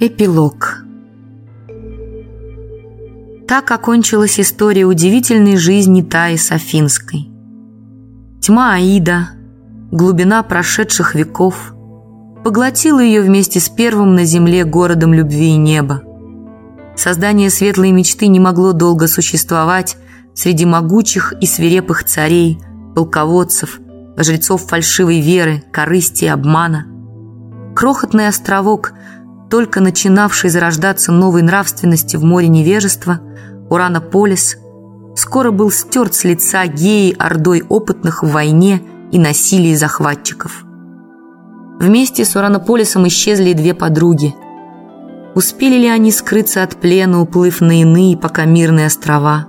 Эпилог Так окончилась история удивительной жизни Таи Софинской. Тьма Аида, глубина прошедших веков поглотила ее вместе с первым на земле городом любви и неба. Создание светлой мечты не могло долго существовать среди могучих и свирепых царей, полководцев, жрецов фальшивой веры, корысти и обмана. Крохотный островок – только начинавший зарождаться новой нравственности в море невежества, Уранополис, скоро был стерт с лица геи ордой опытных в войне и насилии захватчиков. Вместе с Уранополисом исчезли и две подруги. Успели ли они скрыться от плена, уплыв на иные, пока мирные острова?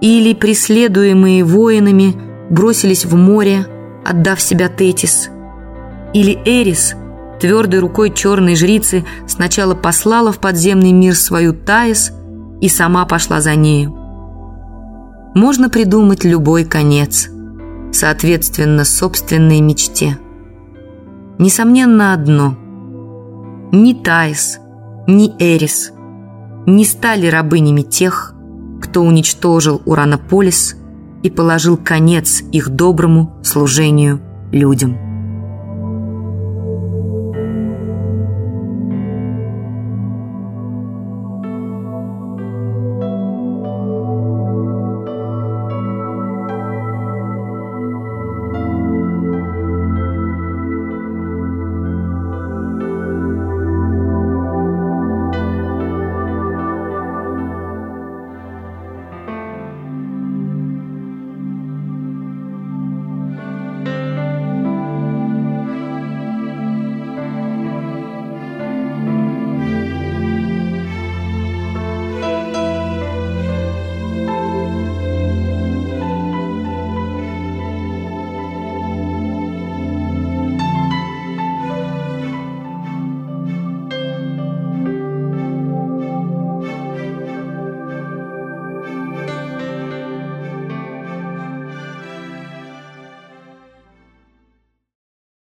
Или, преследуемые воинами, бросились в море, отдав себя Тетис? Или Эрис – Твердой рукой черной жрицы сначала послала в подземный мир свою Таис и сама пошла за нею. Можно придумать любой конец, соответственно собственной мечте. Несомненно одно. Ни Таис, ни Эрис не стали рабынями тех, кто уничтожил Уранополис и положил конец их доброму служению людям.